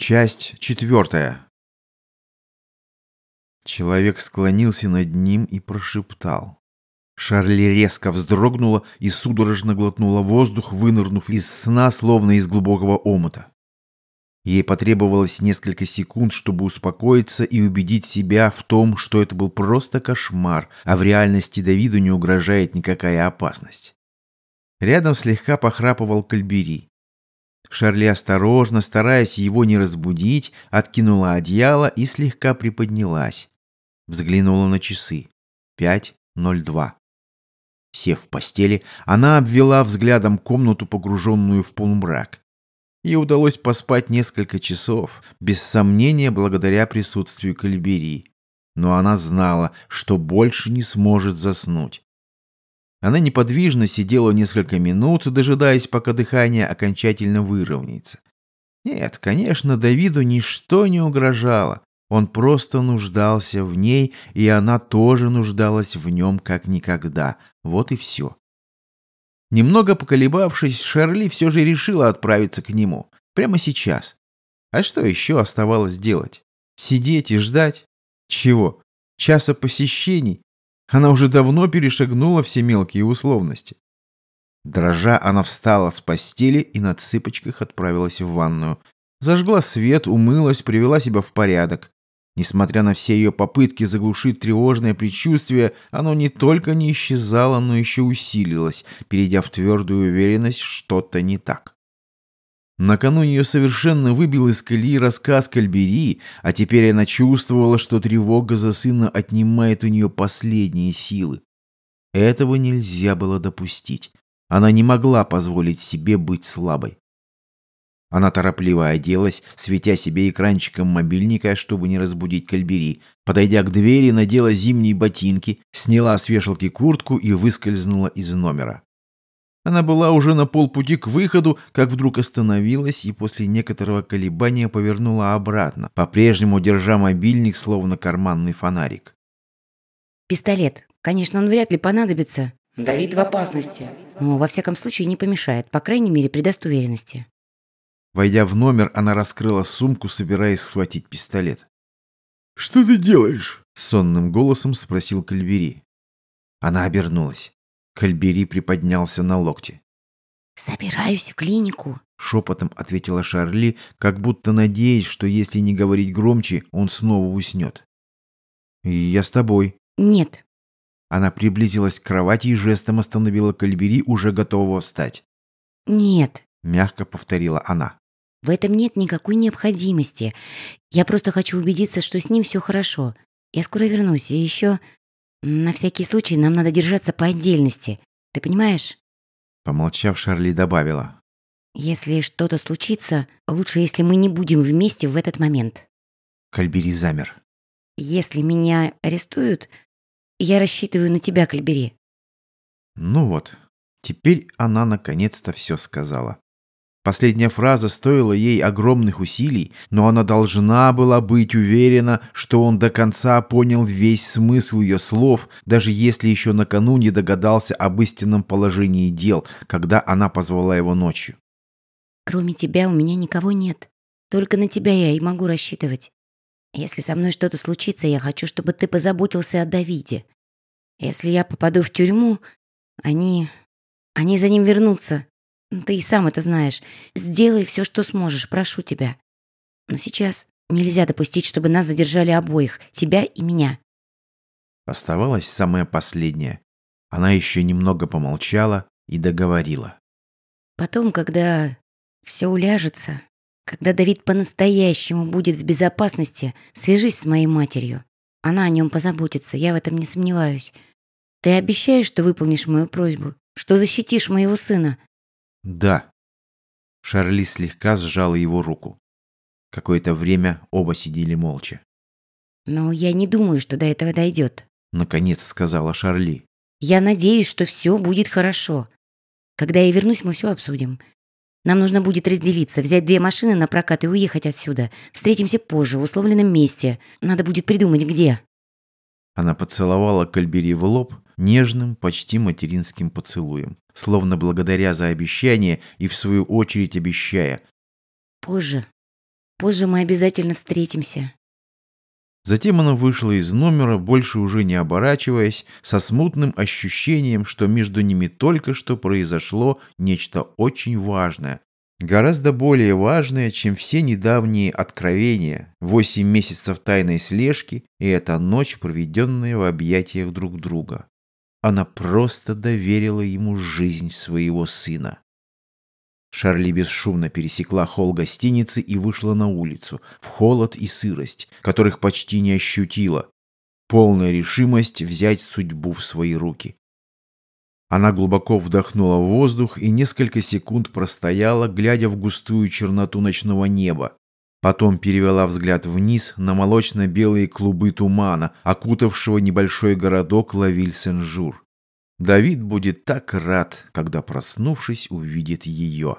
Часть четвертая. Человек склонился над ним и прошептал. Шарли резко вздрогнула и судорожно глотнула воздух, вынырнув из сна, словно из глубокого омута. Ей потребовалось несколько секунд, чтобы успокоиться и убедить себя в том, что это был просто кошмар, а в реальности Давиду не угрожает никакая опасность. Рядом слегка похрапывал Кальбери. Шарли осторожно, стараясь его не разбудить, откинула одеяло и слегка приподнялась. Взглянула на часы. 5.02. Сев в постели, она обвела взглядом комнату, погруженную в полумрак. Ей удалось поспать несколько часов, без сомнения благодаря присутствию Кальберии. Но она знала, что больше не сможет заснуть. Она неподвижно сидела несколько минут, дожидаясь, пока дыхание окончательно выровняется. Нет, конечно, Давиду ничто не угрожало. Он просто нуждался в ней, и она тоже нуждалась в нем как никогда. Вот и все. Немного поколебавшись, Шарли все же решила отправиться к нему. Прямо сейчас. А что еще оставалось делать? Сидеть и ждать? Чего? Часа посещений? Она уже давно перешагнула все мелкие условности. Дрожа, она встала с постели и на цыпочках отправилась в ванную. Зажгла свет, умылась, привела себя в порядок. Несмотря на все ее попытки заглушить тревожное предчувствие, оно не только не исчезало, но еще усилилось, перейдя в твердую уверенность, что-то не так. Накануне ее совершенно выбил из колеи рассказ Кальбери, а теперь она чувствовала, что тревога за сына отнимает у нее последние силы. Этого нельзя было допустить. Она не могла позволить себе быть слабой. Она торопливо оделась, светя себе экранчиком мобильника, чтобы не разбудить Кальбери. Подойдя к двери, надела зимние ботинки, сняла с вешалки куртку и выскользнула из номера. Она была уже на полпути к выходу, как вдруг остановилась и после некоторого колебания повернула обратно, по-прежнему держа мобильник, словно карманный фонарик. Пистолет. Конечно, он вряд ли понадобится. Давид в опасности. Но во всяком случае не помешает, по крайней мере, придаст уверенности. Войдя в номер, она раскрыла сумку, собираясь схватить пистолет. «Что ты делаешь?» — сонным голосом спросил Кальвери. Она обернулась. Кальбери приподнялся на локте. «Собираюсь в клинику», — шепотом ответила Шарли, как будто надеясь, что если не говорить громче, он снова уснет. «И я с тобой». «Нет». Она приблизилась к кровати и жестом остановила Кальбери, уже готового встать. «Нет», — мягко повторила она. «В этом нет никакой необходимости. Я просто хочу убедиться, что с ним все хорошо. Я скоро вернусь, и еще на всякий случай нам надо держаться по отдельности. Ты понимаешь? Помолчав, Шарли добавила. Если что-то случится, лучше, если мы не будем вместе в этот момент. Кальбери замер. Если меня арестуют, я рассчитываю на тебя, Кальбери. Ну вот, теперь она наконец-то все сказала. Последняя фраза стоила ей огромных усилий, но она должна была быть уверена, что он до конца понял весь смысл ее слов, даже если еще накануне догадался об истинном положении дел, когда она позвала его ночью. «Кроме тебя у меня никого нет. Только на тебя я и могу рассчитывать. Если со мной что-то случится, я хочу, чтобы ты позаботился о Давиде. Если я попаду в тюрьму, они... они за ним вернутся, ты и сам это знаешь. Сделай все, что сможешь, прошу тебя. Но сейчас нельзя допустить, чтобы нас задержали обоих, тебя и меня. Оставалось самое последнее. Она еще немного помолчала и договорила. Потом, когда все уляжется, когда Давид по-настоящему будет в безопасности, свяжись с моей матерью. Она о нем позаботится, я в этом не сомневаюсь. Ты обещаешь, что выполнишь мою просьбу, что защитишь моего сына, «Да». Шарли слегка сжала его руку. Какое-то время оба сидели молча. «Но я не думаю, что до этого дойдет», — наконец сказала Шарли. «Я надеюсь, что все будет хорошо. Когда я вернусь, мы все обсудим. Нам нужно будет разделиться, взять две машины на прокат и уехать отсюда. Встретимся позже, в условленном месте. Надо будет придумать, где». Она поцеловала Кальбери в лоб нежным, почти материнским поцелуем, словно благодаря за обещание и в свою очередь обещая. «Позже». Позже мы обязательно встретимся. Затем она вышла из номера, больше уже не оборачиваясь, со смутным ощущением, что между ними только что произошло нечто очень важное. Гораздо более важное, чем все недавние откровения, восемь месяцев тайной слежки и эта ночь, проведенная в объятиях друг друга. Она просто доверила ему жизнь своего сына. Шарли бесшумно пересекла холл гостиницы и вышла на улицу, в холод и сырость, которых почти не ощутила. Полная решимость взять судьбу в свои руки. Она глубоко вдохнула воздух и несколько секунд простояла, глядя в густую черноту ночного неба. Потом перевела взгляд вниз на молочно-белые клубы тумана, окутавшего небольшой городок Лавиль-Сен-Жур. Давид будет так рад, когда, проснувшись, увидит ее.